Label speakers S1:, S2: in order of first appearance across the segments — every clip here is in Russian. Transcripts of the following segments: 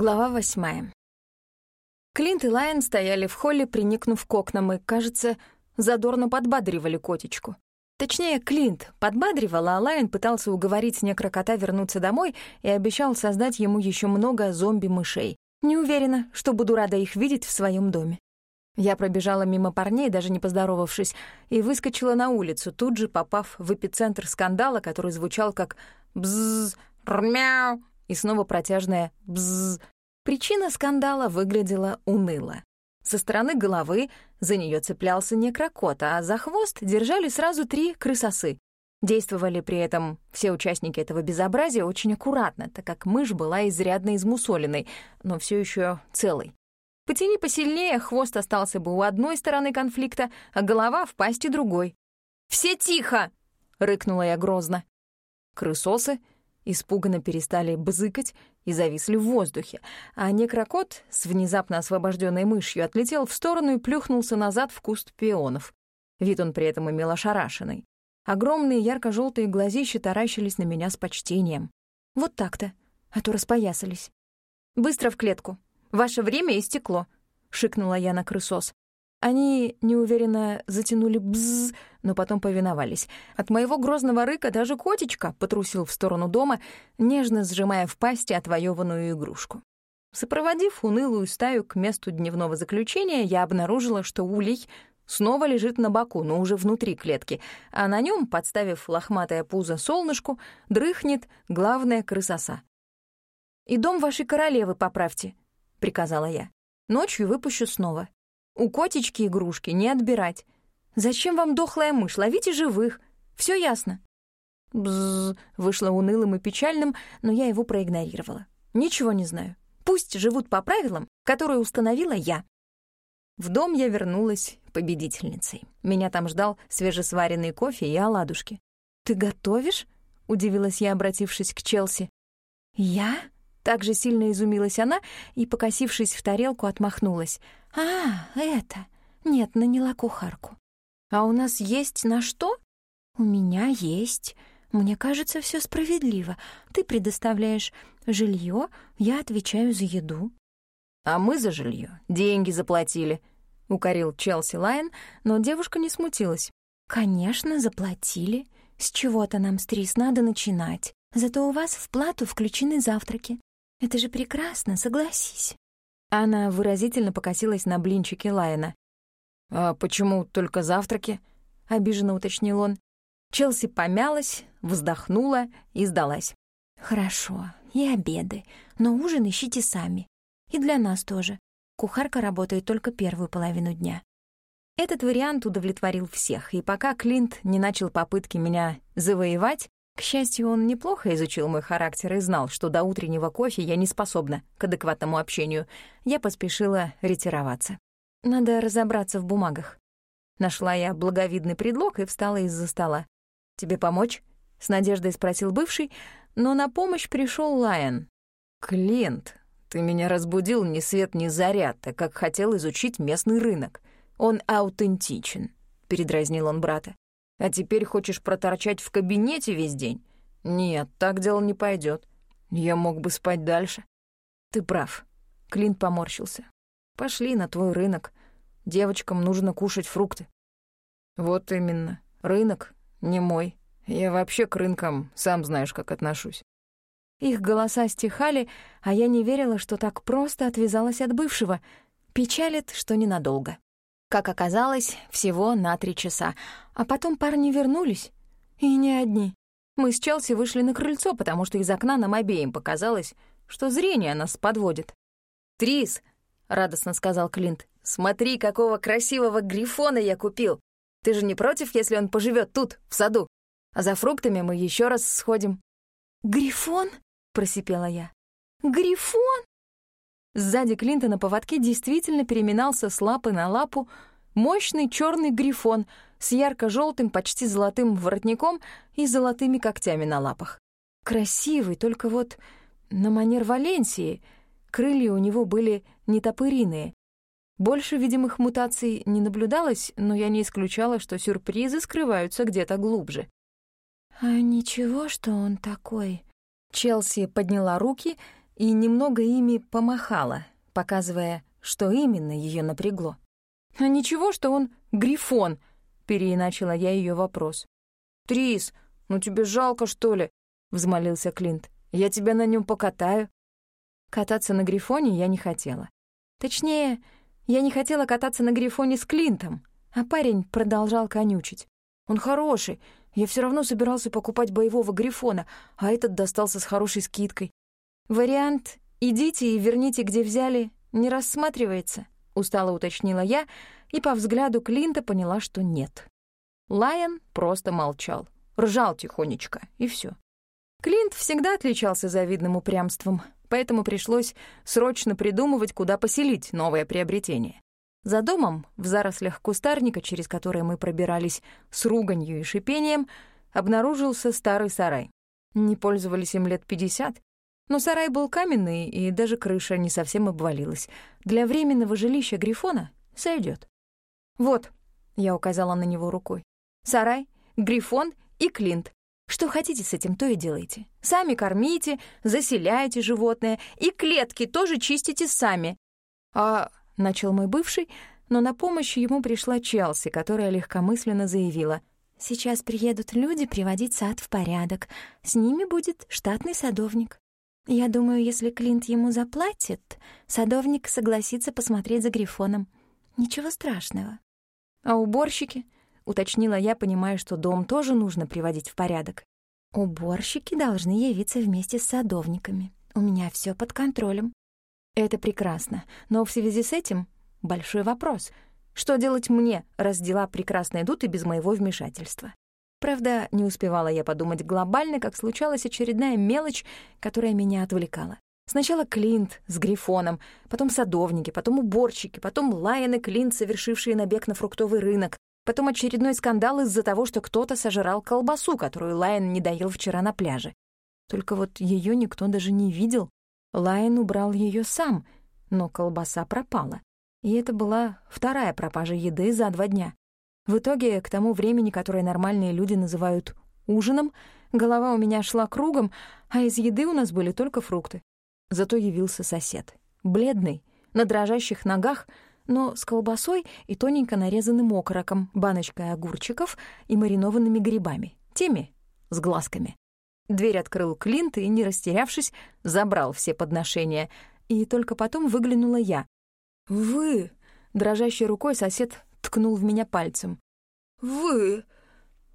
S1: Глава восьмая. Клинт и Лайон стояли в холле, приникнув к окнам, и, кажется, задорно подбадривали котечку. Точнее, Клинт подбадривал, а Лайон пытался уговорить некрокота вернуться домой и обещал создать ему еще много зомби-мышей. Не уверена, что буду рада их видеть в своем доме. Я пробежала мимо парней, даже не поздоровавшись, и выскочила на улицу, тут же попав в эпицентр скандала, который звучал как «бззз», «мяу», и снова протяжное «бззз». Причина скандала выглядела уныло. Со стороны головы за нее цеплялся некрокот, а за хвост держали сразу три крысосы. Действовали при этом все участники этого безобразия очень аккуратно, так как мышь была изрядно измусоленной, но все еще целой. Потяни посильнее, хвост остался бы у одной стороны конфликта, а голова в пасти другой. «Все тихо!» — рыкнула я грозно. Крысосы испуганно перестали бзыкать и зависли в воздухе, а некрокот с внезапно освобожденной мышью отлетел в сторону и плюхнулся назад в куст пионов. Вид он при этом имел ошарашенный. Огромные ярко желтые глазища таращились на меня с почтением. Вот так-то, а то распоясались. «Быстро в клетку», Ваше время истекло», — шикнула я на крысос. Они неуверенно затянули бзз, но потом повиновались. От моего грозного рыка даже котечка потрусил в сторону дома, нежно сжимая в пасти отвоеванную игрушку. Сопроводив унылую стаю к месту дневного заключения, я обнаружила, что улей снова лежит на боку, но уже внутри клетки, а на нем, подставив лохматое пузо солнышку, дрыхнет главная крысоса. «И дом вашей королевы поправьте», — приказала я. «Ночью выпущу снова. У котечки игрушки не отбирать. Зачем вам дохлая мышь? Ловите живых. Все ясно». Бзз, вышло унылым и печальным, но я его проигнорировала. Ничего не знаю. Пусть живут по правилам, которые установила я. В дом я вернулась победительницей. Меня там ждал свежесваренный кофе и оладушки. «Ты готовишь?» — удивилась я, обратившись к Челси. «Я?» Так же сильно изумилась она и, покосившись в тарелку, отмахнулась. «А, это... Нет, наняла кухарку». «А у нас есть на что?» «У меня есть. Мне кажется, все справедливо. Ты предоставляешь жилье, я отвечаю за еду».
S2: «А мы за жилье деньги заплатили», — укорил Челси Лайн, но девушка не смутилась.
S1: «Конечно, заплатили. С чего-то нам, Стрис, надо начинать. Зато у вас в плату включены завтраки. Это же прекрасно, согласись».
S2: Она выразительно покосилась на блинчики Лайена. «А почему только завтраки?» — обиженно уточнил он. Челси помялась, вздохнула и сдалась.
S1: «Хорошо, и обеды, но ужин ищите сами. И для нас тоже. Кухарка работает только первую половину дня».
S2: Этот вариант удовлетворил всех, и пока Клинт не начал попытки меня завоевать, к счастью, он неплохо изучил мой характер и знал, что до утреннего кофе я не способна к адекватному общению. Я поспешила ретироваться. Надо разобраться в бумагах. Нашла я благовидный предлог и встала из-за стола. «Тебе помочь?» — с надеждой спросил бывший, но на помощь пришел Лайон. «Клиент, ты меня разбудил ни свет ни заря, так как хотел изучить местный рынок. Он аутентичен», — передразнил он брата. А теперь хочешь проторчать в кабинете весь день? Нет, так дело не пойдет. Я мог бы спать дальше. Ты прав. Клинт поморщился. Пошли на твой рынок. Девочкам нужно кушать фрукты. Вот именно. Рынок не мой. Я вообще к рынкам сам знаешь, как отношусь. Их голоса стихали, а я не верила, что так просто отвязалась от бывшего. Печалит, что ненадолго. Как оказалось, всего на три часа. А потом парни вернулись. И не одни. Мы с Челси вышли на крыльцо, потому что из окна нам обеим показалось, что зрение нас подводит. «Трис!» — радостно сказал Клинт. «Смотри, какого красивого грифона я купил! Ты же не против, если он поживет тут, в саду? А за фруктами мы еще раз сходим».
S1: «Грифон?» — просипела я. «Грифон?»
S2: Сзади Клинта на поводке действительно переминался с лапы на лапу мощный черный грифон с ярко-желтым, почти золотым воротником и золотыми когтями на лапах. Красивый, только вот на манер Валенсии. Крылья у него были не топыриные. Больше видимых мутаций не наблюдалось, но я не исключала, что сюрпризы скрываются где-то глубже.
S1: «А ничего, что он такой?»
S2: Челси подняла руки
S1: и немного ими помахала, показывая, что именно ее напрягло. «А ничего, что он грифон?» — переиначила я ее вопрос. «Трис, ну тебе жалко, что ли?» — взмолился Клинт. «Я тебя на нем покатаю». Кататься на грифоне я не хотела. Точнее, я не хотела кататься на грифоне с Клинтом, а парень продолжал конючить. Он хороший, я все равно собирался покупать боевого грифона, а этот достался с хорошей скидкой. Вариант «идите и верните, где взяли» не рассматривается, устало уточнила я, и по взгляду Клинта поняла, что нет. Лайон просто молчал, ржал тихонечко, и все. Клинт всегда отличался завидным упрямством, поэтому пришлось срочно придумывать, куда поселить новое приобретение. За домом, в зарослях кустарника, через которые мы пробирались с руганью и шипением, обнаружился старый сарай. Не пользовались им лет пятьдесят, но сарай был каменный, и даже крыша не совсем обвалилась. Для временного жилища Грифона сойдет. «Вот», — я указала на него рукой, — «сарай, Грифон и Клинт. Что хотите с этим, то и делайте. Сами кормите, заселяйте животное, и клетки тоже чистите сами. А начал мой бывший, но на помощь ему пришла Челси, которая легкомысленно заявила. «Сейчас приедут люди приводить сад в порядок. С ними будет штатный садовник. Я думаю, если Клинт ему заплатит, садовник согласится посмотреть за Грифоном. Ничего страшного». «А уборщики?» уточнила я, понимая, что дом тоже нужно приводить в порядок. Уборщики должны явиться вместе с садовниками. У меня все под контролем. Это прекрасно, но в связи с этим большой вопрос. Что делать мне, раз дела прекрасно идут и без моего вмешательства? Правда, не успевала я подумать глобально, как случалась очередная мелочь, которая меня отвлекала. Сначала Клинт с Грифоном, потом садовники, потом уборщики, потом Лайон и Клинт, совершившие набег на фруктовый рынок, Потом очередной скандал из-за того, что кто-то сожрал колбасу, которую Лайон не доел вчера на пляже. Только вот ее никто даже не видел. Лайон убрал ее сам, но колбаса пропала. И это была вторая пропажа еды за два дня. В итоге, к тому времени, которое нормальные люди называют ужином, голова у меня шла кругом, а из еды у нас были только фрукты. Зато явился сосед. Бледный, на дрожащих ногах — но с колбасой и тоненько нарезанным окороком, баночкой огурчиков и маринованными грибами, теми с глазками. Дверь открыл Клинт и, не растерявшись, забрал все подношения, и только потом выглянула я. «Вы!» — дрожащей рукой сосед ткнул в меня пальцем. «Вы!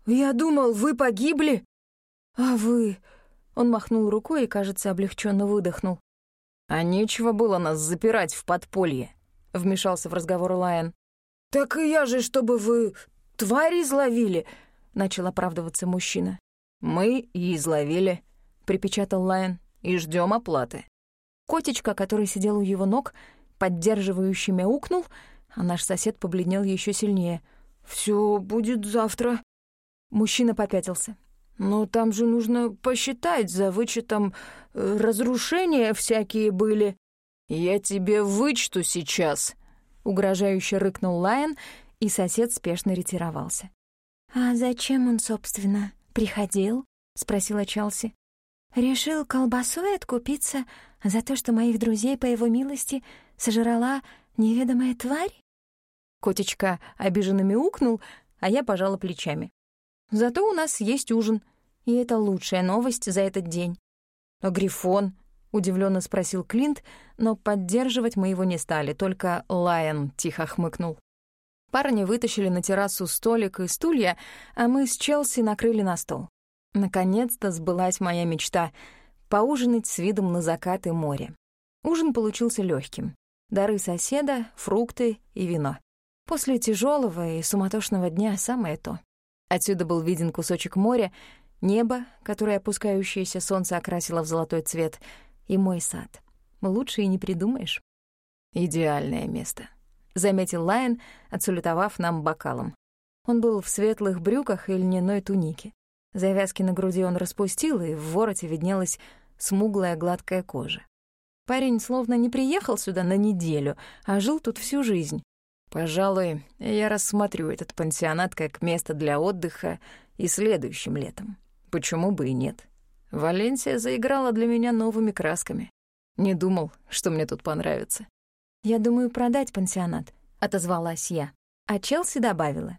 S1: Я думал, вы погибли!» «А вы...» — он махнул рукой и, кажется, облегченно выдохнул. «А нечего было нас запирать в подполье», — вмешался в разговор Лайон. «Так и я же, чтобы вы твари изловили!» — начал оправдываться мужчина. «Мы и изловили», — припечатал Лайон, — «и ждем оплаты». Котечка, который сидел у его ног, поддерживающе мяукнул, а наш сосед побледнел еще сильнее. Все будет завтра». Мужчина попятился. «Но там же нужно посчитать, за вычетом э, разрушения всякие были». «Я тебе вычту сейчас», — угрожающе рыкнул Лайон, и сосед спешно ретировался. «А зачем он, собственно, приходил?» — спросила Челси. «Решил колбасой откупиться за то, что моих друзей, по его милости, сожрала неведомая тварь?» Котечка обиженно мяукнул, а я пожала плечами. «Зато у нас есть ужин, и это лучшая новость за этот день. А Грифон удивленно спросил Клинт, но поддерживать мы его не стали, только Лайон тихо хмыкнул. Парни вытащили на террасу столик и стулья, а мы с Челси накрыли на стол. Наконец-то сбылась моя мечта — поужинать с видом на закат и море. Ужин получился легким. Дары соседа, фрукты и вино. После тяжелого и суматошного дня самое то. Отсюда был виден кусочек моря, небо, которое опускающееся солнце окрасило в золотой цвет, и мой сад. Лучше и не придумаешь. «Идеальное место», — заметил Лайон, отсулетовав нам бокалом. Он был в светлых брюках и льняной тунике. Завязки на груди он распустил, и в вороте виднелась смуглая гладкая кожа. Парень словно не приехал сюда на неделю, а жил тут всю жизнь. Пожалуй, я рассмотрю этот пансионат как место для отдыха и следующим летом. Почему бы и нет? Валенсия заиграла для меня новыми красками. Не думал, что мне тут понравится.
S2: «Я думаю продать пансионат», — отозвалась я. А Челси добавила.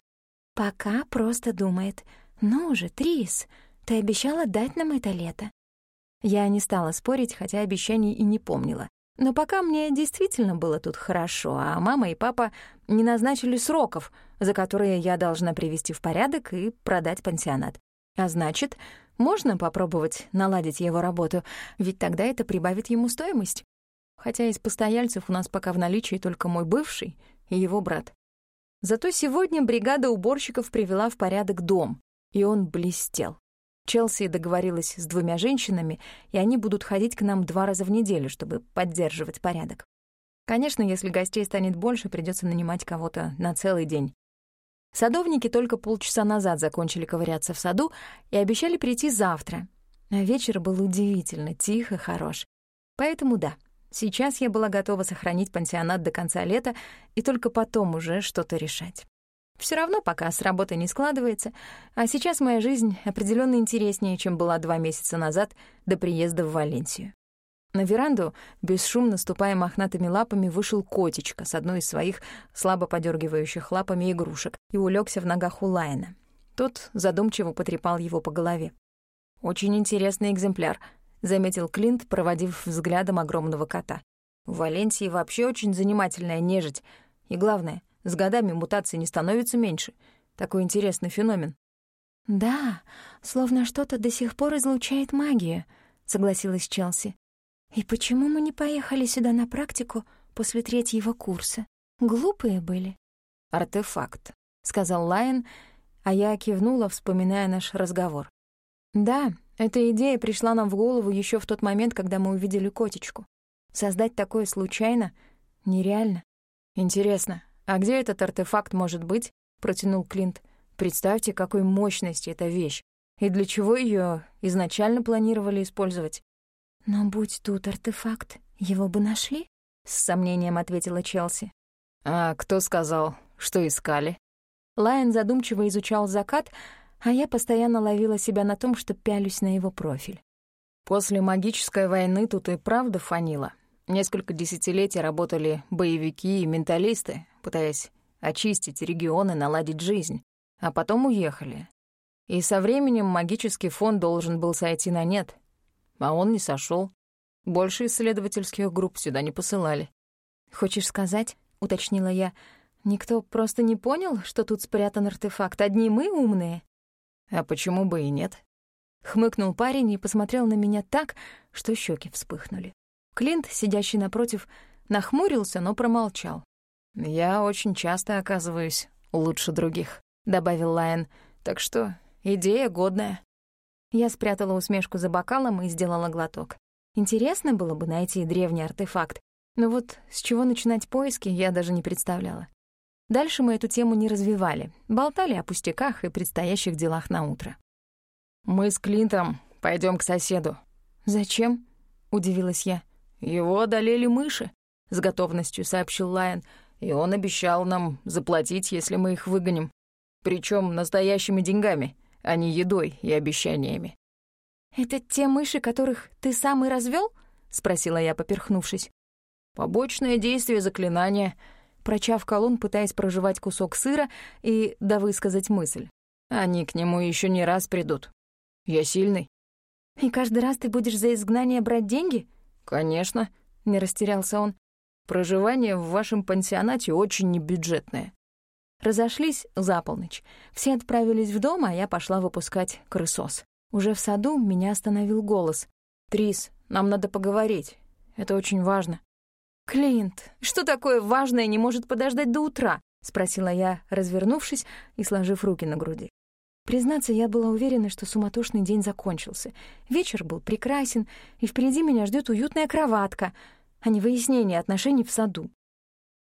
S2: «Пока просто думает. Ну же, Трис, ты обещала дать нам это лето». Я не стала спорить, хотя обещаний и не помнила. Но пока мне действительно было тут хорошо, а мама и папа не назначили сроков, за которые я должна привести в порядок и продать пансионат. А значит, можно попробовать наладить его работу, ведь тогда это прибавит ему стоимость. Хотя из постояльцев у нас пока в наличии только мой бывший и его брат. Зато сегодня бригада уборщиков привела в порядок дом, и он блестел. Челси договорилась с двумя женщинами, и они будут ходить к нам два раза в неделю, чтобы поддерживать порядок. Конечно, если гостей станет больше, придется нанимать кого-то на целый день. Садовники только полчаса назад закончили ковыряться в саду и обещали прийти завтра. А вечер был удивительно тих и хорош. Поэтому да, сейчас я была готова сохранить пансионат до конца лета и только потом уже что-то решать. Все равно пока с работы не складывается, а сейчас моя жизнь определенно интереснее, чем была два месяца назад до приезда в Валенсию. На веранду, бесшумно ступая мохнатыми лапами, вышел котечка с одной из своих слабо подергивающих лапами игрушек и улегся в ногах у Лайна. Тот задумчиво потрепал его по голове. «Очень интересный экземпляр», — заметил Клинт, проводив взглядом огромного кота. «В Валенсии вообще очень занимательная нежить. И главное — с годами мутаций не становится меньше. Такой интересный феномен. «Да, словно что-то до сих пор излучает магию», — согласилась Челси. «И почему мы не поехали сюда на практику после третьего курса? Глупые были».
S1: «Артефакт», — сказал Лайон, а я кивнула, вспоминая наш разговор. «Да, эта идея пришла нам в голову еще в тот момент, когда мы увидели котечку. Создать такое случайно нереально. Интересно, «А где этот артефакт может быть?» — протянул Клинт. «Представьте, какой мощности эта вещь. И для чего ее изначально планировали использовать?»
S2: «Но будь тут артефакт, его бы нашли?» — с сомнением ответила Челси.
S1: «А кто сказал, что искали?»
S2: Лайон задумчиво изучал закат, а я постоянно ловила себя на том, что пялюсь на его профиль.
S1: «После магической войны тут и правда фанило. Несколько десятилетий работали боевики и менталисты, пытаясь очистить регион и наладить жизнь, а потом уехали. И со временем магический фон должен был сойти на нет, а он не сошел. Больше исследовательских групп сюда не посылали.
S2: «Хочешь сказать, — уточнила я, — никто просто не понял, что тут спрятан артефакт, одни мы умные?»
S1: «А почему бы и нет?»
S2: Хмыкнул парень и посмотрел на меня так, что щеки вспыхнули. Клинт, сидящий напротив, нахмурился, но промолчал.
S1: «Я очень часто оказываюсь лучше других», — добавил Лайон. «Так что идея годная».
S2: Я спрятала усмешку за бокалом и сделала глоток. Интересно было бы найти древний артефакт, но вот с чего начинать поиски, я даже не представляла. Дальше мы эту тему не развивали, болтали о пустяках и предстоящих делах на утро.
S1: «Мы с Клинтом пойдем к соседу».
S2: «Зачем?» — удивилась я.
S1: «Его одолели мыши», — с готовностью сообщил Лайон и он обещал нам заплатить, если мы их выгоним. Причем настоящими деньгами, а не едой и обещаниями.
S2: «Это те мыши, которых ты сам и развел? спросила я, поперхнувшись.
S1: «Побочное действие заклинания», — прочавкал он, пытаясь проживать кусок сыра и довысказать мысль. «Они к нему еще не раз придут. Я сильный».
S2: «И каждый раз ты будешь за изгнание брать деньги?»
S1: «Конечно», — не растерялся он. Проживание в вашем пансионате очень небюджетное».
S2: Разошлись за полночь. Все отправились в дом, а я пошла выпускать крысос. Уже в саду меня остановил голос.
S1: «Трис, нам надо поговорить. Это очень важно».
S2: «Клинт, что такое важное не может подождать до утра?» — спросила я, развернувшись и сложив руки на груди. Признаться, я была уверена, что суматошный день закончился. Вечер был прекрасен, и впереди меня ждет уютная кроватка — а не выяснение отношений в саду.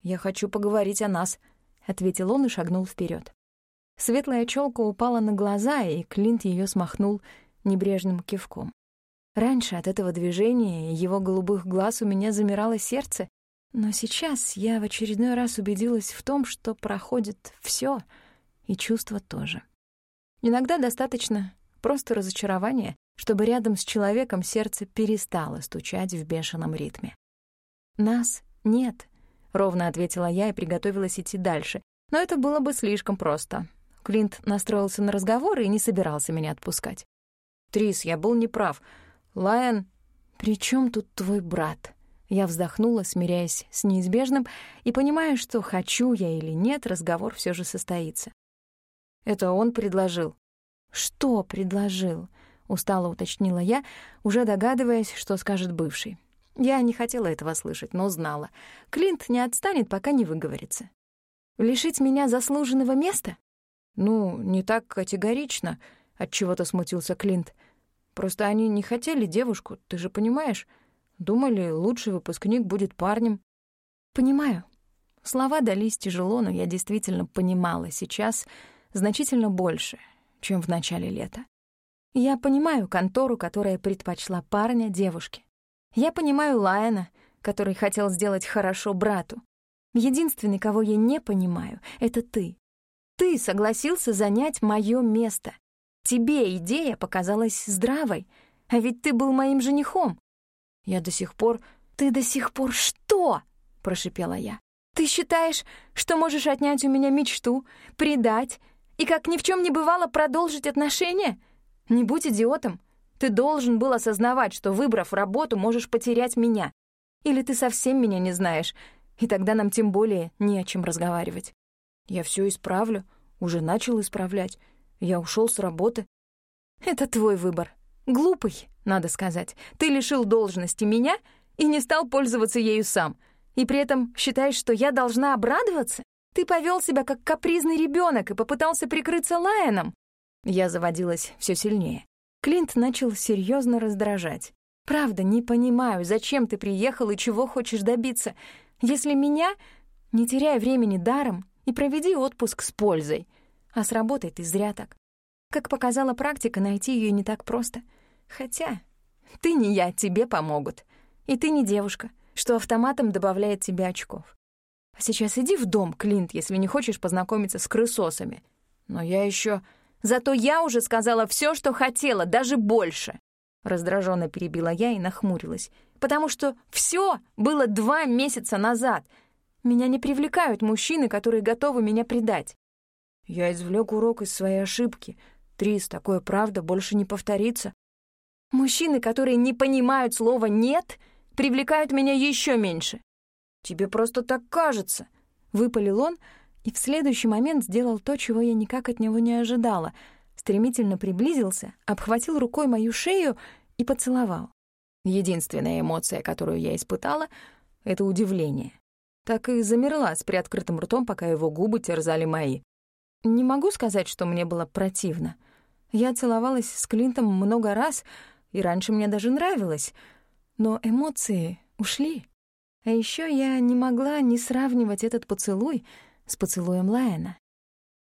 S1: «Я хочу поговорить о нас», — ответил он и шагнул вперед.
S2: Светлая челка упала на глаза, и Клинт ее смахнул небрежным кивком. Раньше от этого движения его голубых глаз у меня замирало сердце, но сейчас я в очередной раз убедилась в том, что проходит все, и чувства тоже. Иногда достаточно просто разочарования, чтобы рядом с человеком сердце перестало стучать в бешеном ритме. «Нас нет», — ровно ответила я и приготовилась идти дальше. Но это было бы слишком просто. Клинт настроился на разговор и не собирался меня отпускать. «Трис, я был неправ. Лайон...» «При чем тут твой брат?» Я вздохнула, смиряясь с неизбежным, и понимая, что хочу я или нет, разговор все же состоится. Это он предложил. «Что предложил?» — устало уточнила я, уже догадываясь, что скажет бывший. Я не хотела этого слышать, но знала. Клинт не отстанет, пока не выговорится. «Лишить меня заслуженного места?» «Ну, не так категорично», — отчего-то смутился Клинт. «Просто они не хотели девушку, ты же понимаешь?» Думали, лучший выпускник будет парнем. Понимаю. Слова дались тяжело, но я действительно понимала сейчас значительно больше, чем в начале лета. Я понимаю контору, которая предпочла парня девушке. Я понимаю Лайена, который хотел сделать хорошо брату. Единственный, кого я не понимаю, — это ты. Ты согласился занять моё место. Тебе идея показалась здравой, а ведь ты был моим женихом. Я до сих пор... «Ты до сих пор что?» — прошипела я. «Ты считаешь, что можешь отнять у меня мечту, предать и, как ни в чем не бывало, продолжить отношения? Не будь идиотом. Ты должен был осознавать, что, выбрав работу, можешь потерять меня. Или ты совсем меня не знаешь, и тогда нам тем более не о чем разговаривать. Я все исправлю, уже начал исправлять. Я ушел с работы. Это твой выбор. Глупый, надо сказать. Ты лишил должности меня и не стал пользоваться ею сам. И при этом считаешь, что я должна обрадоваться? Ты повел себя как капризный ребенок и попытался прикрыться Лайоном. Я заводилась все сильнее. Клинт начал серьезно раздражать. «Правда, не понимаю, зачем ты приехал и чего хочешь добиться. Если меня, не теряй времени даром и проведи отпуск с пользой. А с работой ты зря так. Как показала практика, найти ее не так просто — Хотя ты не я, тебе помогут. И ты не девушка, что автоматом добавляет тебе очков. А сейчас иди в дом, Клинт, если не хочешь познакомиться с крысосами. Но я еще... Зато я уже сказала все, что хотела, даже больше. Раздраженно перебила я и нахмурилась. Потому что все было два месяца назад. Меня не привлекают мужчины, которые готовы меня предать. Я извлек урок из своей ошибки. Трис, такое правда больше не повторится. Мужчины, которые не понимают слова «нет», привлекают меня еще меньше. «Тебе просто так кажется», — выпалил он, и в следующий момент сделал то, чего я никак от него не ожидала. Стремительно приблизился, обхватил рукой мою шею и поцеловал. Единственная эмоция, которую я испытала, — это удивление. Так и замерла с приоткрытым ртом, пока его губы терзали мои. Не могу сказать, что мне было противно. Я целовалась с Клинтом много раз — и раньше мне даже нравилось, но эмоции ушли. А еще я не могла не сравнивать этот поцелуй с поцелуем Лайена.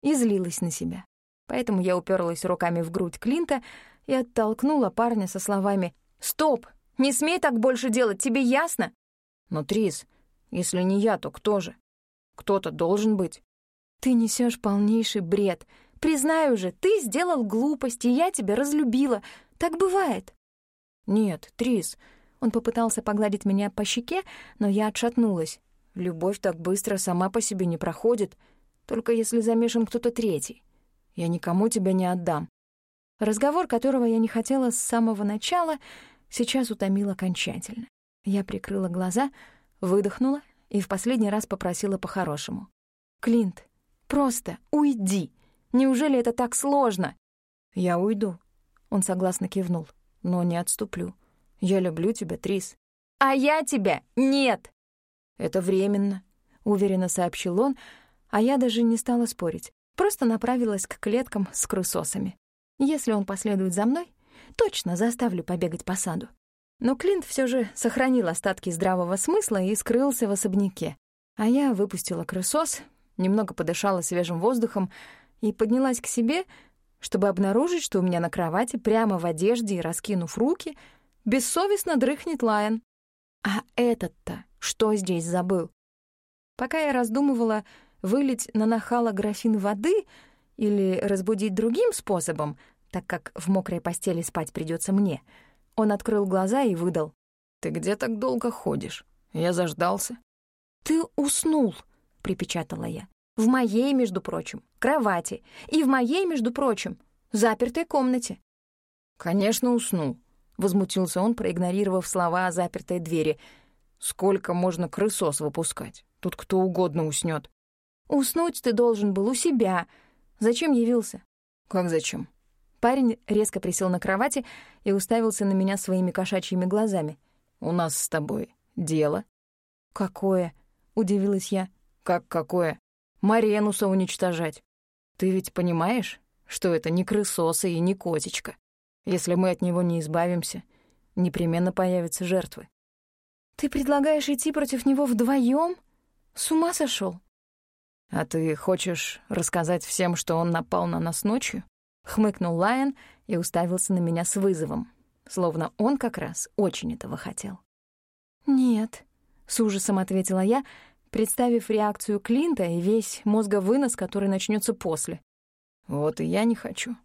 S2: И злилась на себя. Поэтому я уперлась руками в грудь Клинта и оттолкнула парня со словами «Стоп! Не смей так больше делать, тебе ясно?» «Но, Трис, если не я, то кто же? Кто-то должен быть». «Ты несешь полнейший бред. Признаю же, ты сделал глупость, и я тебя разлюбила. Так бывает». «Нет, Трис». Он попытался погладить меня по щеке, но я отшатнулась. «Любовь так быстро сама по себе не проходит, только если замешан кто-то третий. Я никому тебя не отдам». Разговор, которого я не хотела с самого начала, сейчас утомил окончательно. Я прикрыла глаза, выдохнула и в последний раз попросила по-хорошему. «Клинт, просто уйди. Неужели это так сложно?» «Я уйду», он согласно кивнул. «Но не отступлю. Я люблю тебя, Трис». «А я тебя нет!» «Это временно», — уверенно сообщил он, а я даже не стала спорить. Просто направилась к клеткам с крысосами. Если он последует за мной, точно заставлю побегать по саду. Но Клинт все же сохранил остатки здравого смысла и скрылся в особняке. А я выпустила крысос, немного подышала свежим воздухом и поднялась к себе — чтобы обнаружить, что у меня на кровати, прямо в одежде и раскинув руки, бессовестно дрыхнет Лайон. А этот-то что здесь забыл? Пока я раздумывала, вылить на нахала графин воды или разбудить другим способом, так как в мокрой постели спать придется мне. Он открыл глаза и выдал.
S1: «Ты где так долго ходишь? Я заждался».
S2: «Ты уснул», — припечатала я. «В моей, между прочим, кровати. И в моей, между прочим, запертой комнате».
S1: «Конечно, уснул», — возмутился он, проигнорировав слова о запертой двери. «Сколько можно крысос выпускать? Тут кто угодно уснет.
S2: «Уснуть ты должен был у себя. Зачем явился?»
S1: «Как зачем?»
S2: Парень резко присел на кровати и уставился на меня своими кошачьими глазами.
S1: «У нас с тобой дело».
S2: «Какое?» — удивилась я.
S1: «Как какое? Маренуса уничтожать. Ты ведь понимаешь, что это не крысоса и не котечка? Если мы от него не избавимся, непременно появятся жертвы».
S2: «Ты предлагаешь идти против него вдвоем? С ума сошел?
S1: «А ты хочешь рассказать всем, что он напал на нас ночью?»
S2: Хмыкнул Лайон и уставился на меня с вызовом, словно он как раз очень этого хотел. «Нет», — с ужасом ответила я, представив реакцию Клинта и весь мозговынос, который начнется после.
S1: «Вот и я не хочу.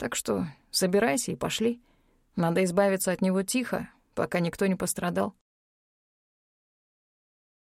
S1: Так что собирайся и пошли. Надо избавиться от него тихо, пока никто не пострадал».